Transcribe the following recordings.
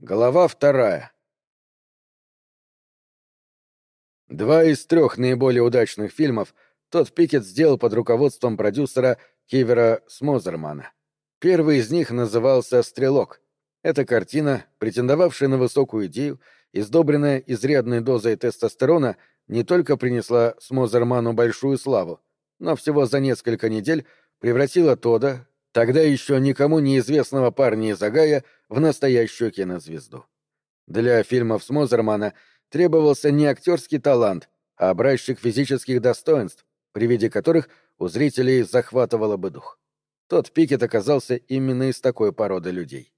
Глава вторая. Два из трех наиболее удачных фильмов тот Пикет сделал под руководством продюсера Кивера Смозермана. Первый из них назывался «Стрелок». Эта картина, претендовавшая на высокую идею, издобренная изрядной дозой тестостерона, не только принесла Смозерману большую славу, но всего за несколько недель превратила Тода, тогда еще никому неизвестного парня из Агая, в настоящую кинозвезду. Для фильмов с Мозермана требовался не актерский талант, а образчик физических достоинств, при виде которых у зрителей захватывало бы дух. Тот Пикет оказался именно из такой породы людей.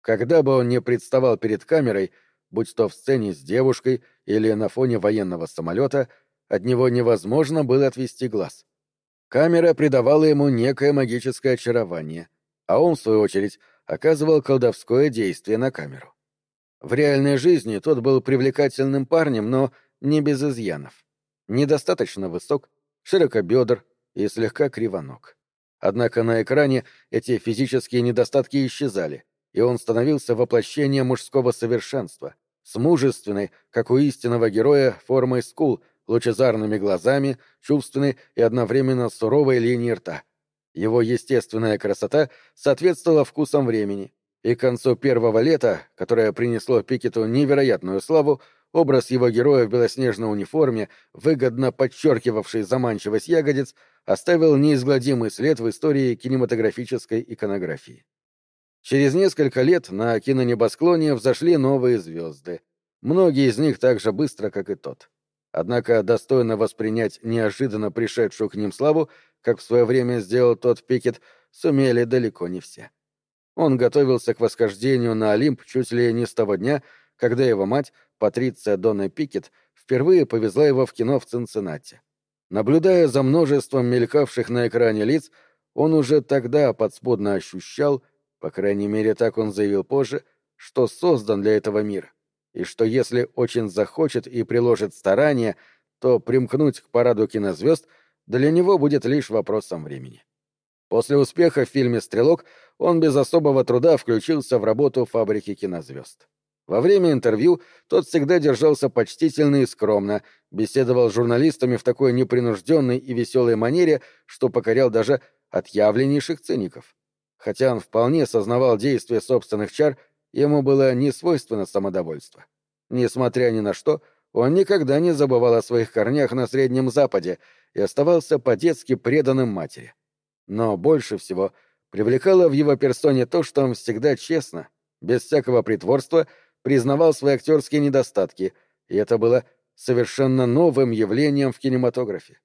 Когда бы он не представал перед камерой, будь то в сцене с девушкой или на фоне военного самолета, от него невозможно было отвести глаз. Камера придавала ему некое магическое очарование, а он, в свою очередь, оказывал колдовское действие на камеру. В реальной жизни тот был привлекательным парнем, но не без изъянов. Недостаточно высок, широкобедр и слегка кривоног. Однако на экране эти физические недостатки исчезали, и он становился воплощением мужского совершенства, с мужественной, как у истинного героя, формой скул, лучезарными глазами, чувственной и одновременно суровой линией рта. Его естественная красота соответствовала вкусам времени, и к концу первого лета, которое принесло Пикету невероятную славу, образ его героя в белоснежной униформе, выгодно подчеркивавший заманчивость ягодиц, оставил неизгладимый след в истории кинематографической иконографии. Через несколько лет на кинонебосклоне взошли новые звезды. Многие из них так же быстро, как и тот. Однако достойно воспринять неожиданно пришедшую к ним славу, как в свое время сделал тот Пикет, сумели далеко не все. Он готовился к восхождению на Олимп чуть ли не с того дня, когда его мать, Патриция Донна Пикет, впервые повезла его в кино в Цинциннати. Наблюдая за множеством мелькавших на экране лиц, он уже тогда подспудно ощущал, по крайней мере так он заявил позже, что создан для этого мира и что если очень захочет и приложит старания, то примкнуть к параду кинозвезд для него будет лишь вопросом времени. После успеха в фильме «Стрелок» он без особого труда включился в работу фабрики кинозвезд. Во время интервью тот всегда держался почтительно и скромно, беседовал с журналистами в такой непринужденной и веселой манере, что покорял даже отъявленнейших циников. Хотя он вполне сознавал действие собственных чар Ему было не свойственно самодовольство. Несмотря ни на что, он никогда не забывал о своих корнях на Среднем Западе и оставался по-детски преданным матери. Но больше всего привлекало в его персоне то, что он всегда честно, без всякого притворства, признавал свои актерские недостатки, и это было совершенно новым явлением в кинематографе.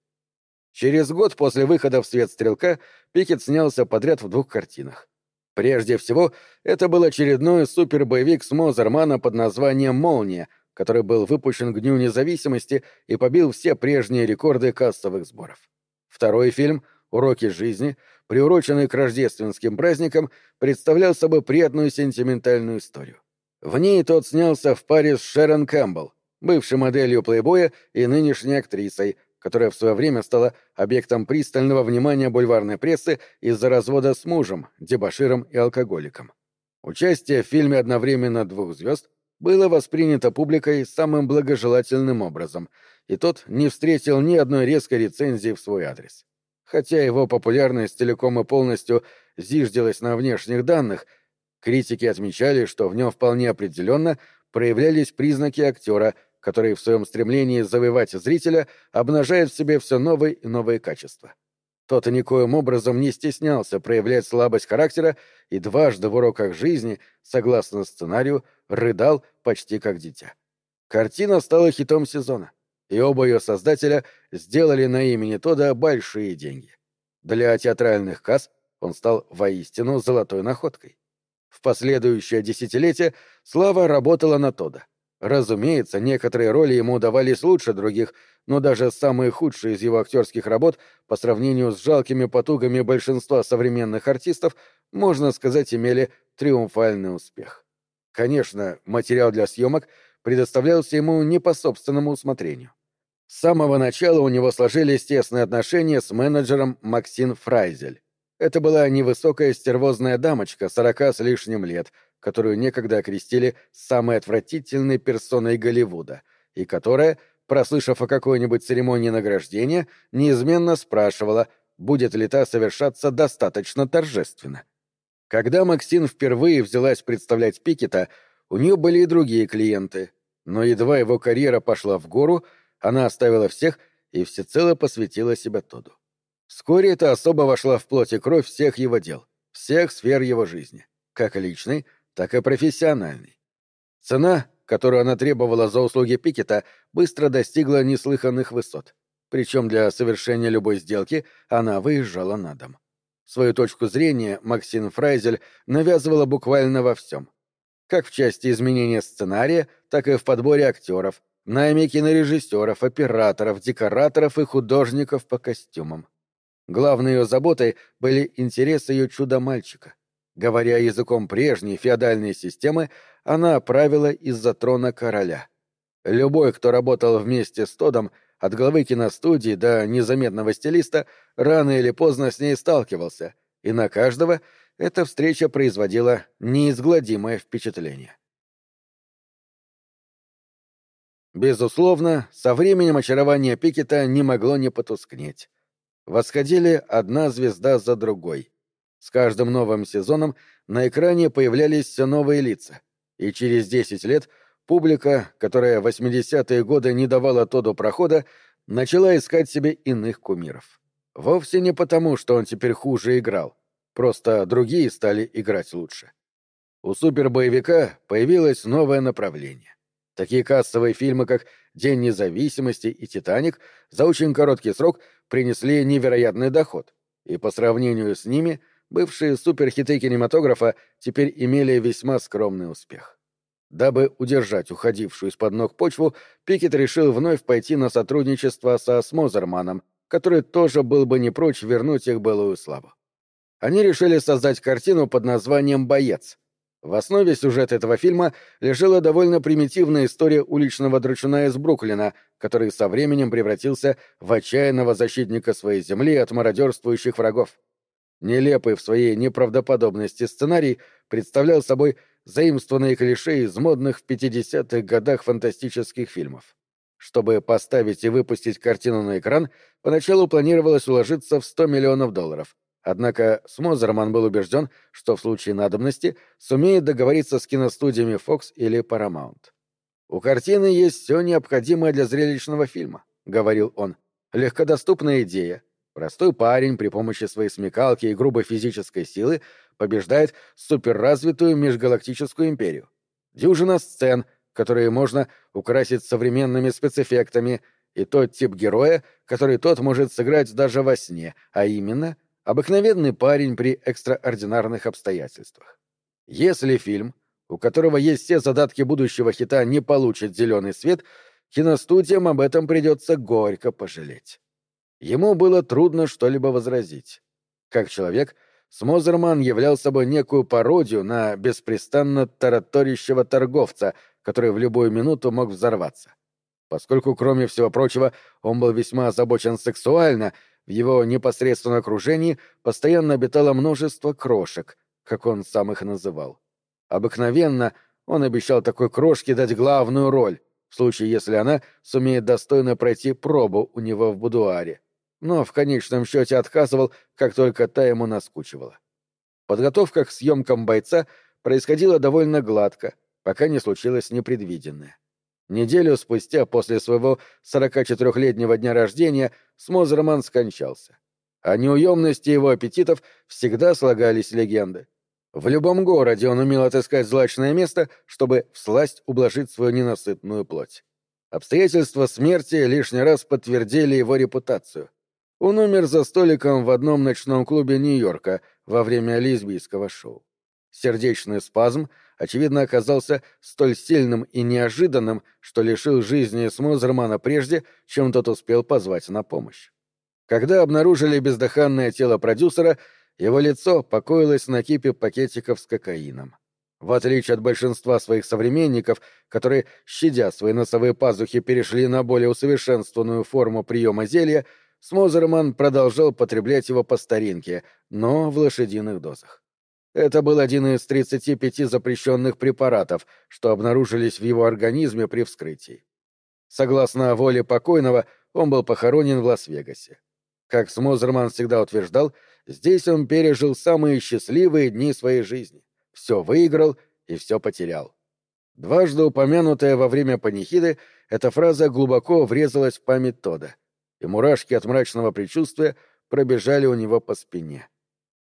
Через год после выхода в свет «Стрелка» Пикет снялся подряд в двух картинах. Прежде всего, это был очередной супербоевик с Мозермана под названием «Молния», который был выпущен к Дню независимости и побил все прежние рекорды кассовых сборов. Второй фильм «Уроки жизни», приуроченный к рождественским праздникам, представлял собой приятную сентиментальную историю. В ней тот снялся в паре с Шерон Кэмпбелл, бывшей моделью плейбоя и нынешней актрисой, которая в свое время стала объектом пристального внимания бульварной прессы из-за развода с мужем, дебоширом и алкоголиком. Участие в фильме одновременно двух звезд было воспринято публикой самым благожелательным образом, и тот не встретил ни одной резкой рецензии в свой адрес. Хотя его популярность целиком и полностью зиждилась на внешних данных, критики отмечали, что в нем вполне определенно проявлялись признаки актера — который в своем стремлении завоевать зрителя обнажает в себе все новые и новые качества. Тот никоим образом не стеснялся проявлять слабость характера и дважды в уроках жизни, согласно сценарию, рыдал почти как дитя. Картина стала хитом сезона, и оба ее создателя сделали на имени Тода большие деньги. Для театральных касс он стал воистину золотой находкой. В последующее десятилетие слава работала на Тода. Разумеется, некоторые роли ему удавались лучше других, но даже самые худшие из его актерских работ, по сравнению с жалкими потугами большинства современных артистов, можно сказать, имели триумфальный успех. Конечно, материал для съемок предоставлялся ему не по собственному усмотрению. С самого начала у него сложились тесные отношения с менеджером Максин Фрайзель. Это была невысокая стервозная дамочка, сорока с лишним лет, которую некогда окрестили самой отвратительной персоной Голливуда, и которая, прослышав о какой-нибудь церемонии награждения, неизменно спрашивала, будет ли та совершаться достаточно торжественно. Когда Максин впервые взялась представлять Пикета, у нее были и другие клиенты, но едва его карьера пошла в гору, она оставила всех и всецело посвятила себя Тоду. Вскоре эта особа вошла в плоть и кровь всех его дел, всех сфер его жизни, как личной, так и профессиональной. Цена, которую она требовала за услуги Пикета, быстро достигла неслыханных высот. Причем для совершения любой сделки она выезжала на дом. Свою точку зрения Максим Фрайзель навязывала буквально во всем. Как в части изменения сценария, так и в подборе актеров, найме кинорежиссеров, операторов, декораторов и художников по костюмам. Главной ее заботой были интересы ее чудо-мальчика. Говоря языком прежней феодальной системы, она правила из-за трона короля. Любой, кто работал вместе с Тодом, от главы киностудии до незаметного стилиста, рано или поздно с ней сталкивался, и на каждого эта встреча производила неизгладимое впечатление. Безусловно, со временем очарование Пикета не могло не потускнеть. Восходили одна звезда за другой. С каждым новым сезоном на экране появлялись все новые лица, и через десять лет публика, которая в 80-е годы не давала Тоду прохода, начала искать себе иных кумиров. Вовсе не потому, что он теперь хуже играл, просто другие стали играть лучше. У супербоевика появилось новое направление. Такие кассовые фильмы, как «День независимости» и «Титаник» за очень короткий срок принесли невероятный доход, и по сравнению с ними бывшие суперхиты кинематографа теперь имели весьма скромный успех. Дабы удержать уходившую из-под ног почву, Пикет решил вновь пойти на сотрудничество со Смозерманом, который тоже был бы не прочь вернуть их былую славу. Они решили создать картину под названием «Боец», в основе сюжета этого фильма лежала довольно примитивная история уличного драчуна из Бруклина, который со временем превратился в отчаянного защитника своей земли от мародерствующих врагов. Нелепый в своей неправдоподобности сценарий представлял собой заимствованные клише из модных в 50-х годах фантастических фильмов. Чтобы поставить и выпустить картину на экран, поначалу планировалось уложиться в 100 миллионов долларов, Однако Смозерман был убежден, что в случае надобности сумеет договориться с киностудиями Fox или Paramount. «У картины есть все необходимое для зрелищного фильма», — говорил он. «Легкодоступная идея. Простой парень при помощи своей смекалки и грубой физической силы побеждает суперразвитую межгалактическую империю. Дюжина сцен, которые можно украсить современными спецэффектами, и тот тип героя, который тот может сыграть даже во сне, а именно — Обыкновенный парень при экстраординарных обстоятельствах. Если фильм, у которого есть все задатки будущего хита, не получит зеленый свет, киностудиям об этом придется горько пожалеть. Ему было трудно что-либо возразить. Как человек, Смозерман являл собой некую пародию на беспрестанно тараторящего торговца, который в любую минуту мог взорваться. Поскольку, кроме всего прочего, он был весьма озабочен сексуально — в его непосредственном окружении постоянно обитало множество крошек, как он сам их называл. Обыкновенно он обещал такой крошке дать главную роль, в случае, если она сумеет достойно пройти пробу у него в будуаре. Но в конечном счете отказывал, как только та ему наскучивала. Подготовка к съемкам бойца происходила довольно гладко, пока не случилось непредвиденное. Неделю спустя после своего 44-летнего дня рождения Смозерман скончался. О неуемности его аппетитов всегда слагались легенды. В любом городе он умел отыскать злачное место, чтобы всласть ублажить свою ненасытную плоть. Обстоятельства смерти лишний раз подтвердили его репутацию. Он умер за столиком в одном ночном клубе Нью-Йорка во время лесбийского шоу. Сердечный спазм — очевидно, оказался столь сильным и неожиданным, что лишил жизни Смозермана прежде, чем тот успел позвать на помощь. Когда обнаружили бездыханное тело продюсера, его лицо покоилось на кипе пакетиков с кокаином. В отличие от большинства своих современников, которые, щадя свои носовые пазухи, перешли на более усовершенствованную форму приема зелья, Смозерман продолжал потреблять его по старинке, но в лошадиных дозах. Это был один из 35 запрещенных препаратов, что обнаружились в его организме при вскрытии. Согласно воле покойного, он был похоронен в Лас-Вегасе. Как Смозерман всегда утверждал, здесь он пережил самые счастливые дни своей жизни. Все выиграл и все потерял. Дважды упомянутая во время панихиды, эта фраза глубоко врезалась в память Тода, и мурашки от мрачного предчувствия пробежали у него по спине.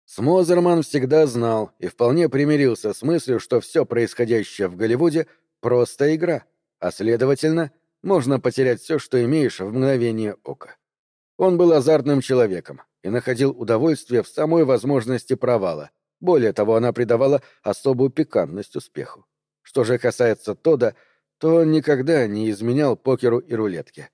Смозерман всегда знал и вполне примирился с мыслью, что все происходящее в Голливуде — просто игра, а, следовательно, можно потерять все, что имеешь в мгновение ока. Он был азартным человеком и находил удовольствие в самой возможности провала. Более того, она придавала особую пикантность успеху. Что же касается Тода, то он никогда не изменял покеру и рулетке.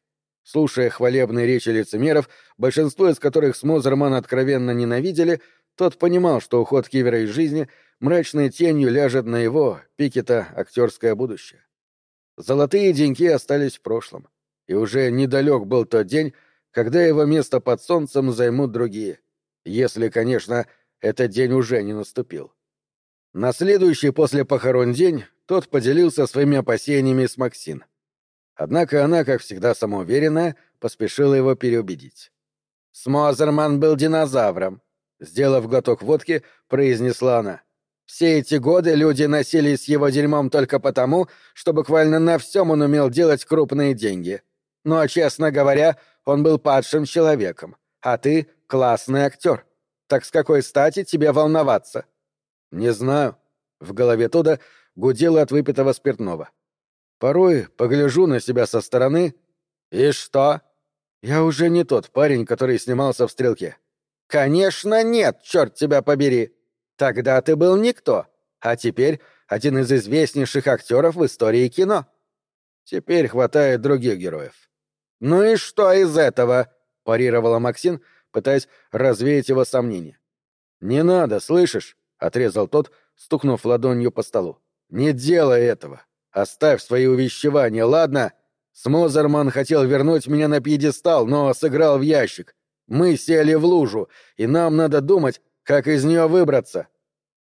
Слушая хвалебные речи лицемеров, большинство из которых Смозерман откровенно ненавидели, тот понимал, что уход Кивера из жизни мрачной тенью ляжет на его, Пикета, актерское будущее. Золотые деньги остались в прошлом, и уже недалек был тот день, когда его место под солнцем займут другие. Если, конечно, этот день уже не наступил. На следующий после похорон день тот поделился своими опасениями с Максин. Однако она, как всегда самоуверенная, поспешила его переубедить. «Смозерман был динозавром», — сделав глоток водки, произнесла она. «Все эти годы люди носились его дерьмом только потому, что буквально на всем он умел делать крупные деньги. Но, честно говоря, он был падшим человеком, а ты — классный актер. Так с какой стати тебе волноваться?» «Не знаю». В голове Тода гудело от выпитого спиртного. «Порой погляжу на себя со стороны. И что?» «Я уже не тот парень, который снимался в «Стрелке». «Конечно нет, черт тебя побери! Тогда ты был никто, а теперь один из известнейших актеров в истории кино. Теперь хватает других героев. «Ну и что из этого?» — парировала Максин, пытаясь развеять его сомнения. «Не надо, слышишь?» — отрезал тот, стукнув ладонью по столу. «Не делай этого. Оставь свои увещевания, ладно? Смозерман хотел вернуть меня на пьедестал, но сыграл в ящик. Мы сели в лужу, и нам надо думать, как из нее выбраться».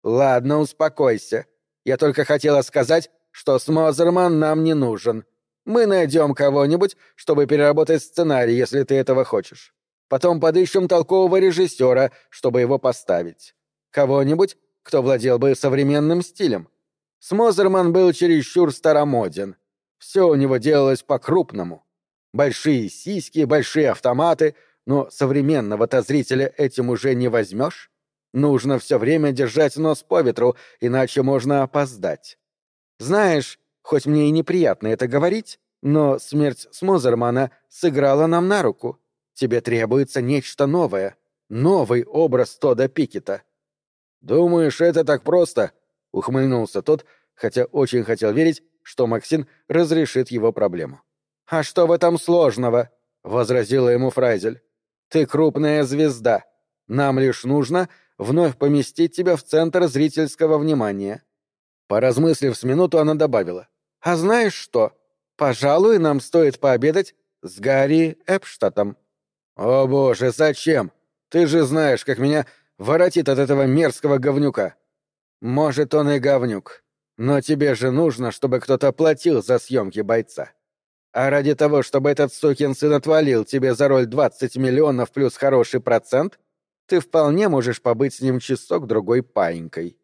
«Ладно, успокойся. Я только хотела сказать, что Смозерман нам не нужен. Мы найдем кого-нибудь, чтобы переработать сценарий, если ты этого хочешь. Потом подыщем толкового режиссера, чтобы его поставить. Кого-нибудь, кто владел бы современным стилем. Смозерман был чересчур старомоден. Все у него делалось по-крупному. Большие сиськи, большие автоматы, но современного-то зрителя этим уже не возьмешь. Нужно все время держать нос по ветру, иначе можно опоздать. Знаешь, Хоть мне и неприятно это говорить, но смерть Смозермана сыграла нам на руку. Тебе требуется нечто новое. Новый образ Тода Пикета. «Думаешь, это так просто?» — ухмыльнулся тот, хотя очень хотел верить, что Максин разрешит его проблему. «А что в этом сложного?» — возразила ему Фрайзель. «Ты крупная звезда. Нам лишь нужно вновь поместить тебя в центр зрительского внимания». Поразмыслив с минуту, она добавила. А знаешь что? Пожалуй, нам стоит пообедать с Гарри Эпштатом. О боже, зачем? Ты же знаешь, как меня воротит от этого мерзкого говнюка. Может, он и говнюк. Но тебе же нужно, чтобы кто-то платил за съемки бойца. А ради того, чтобы этот сукин сын отвалил тебе за роль 20 миллионов плюс хороший процент, ты вполне можешь побыть с ним часок-другой паинькой.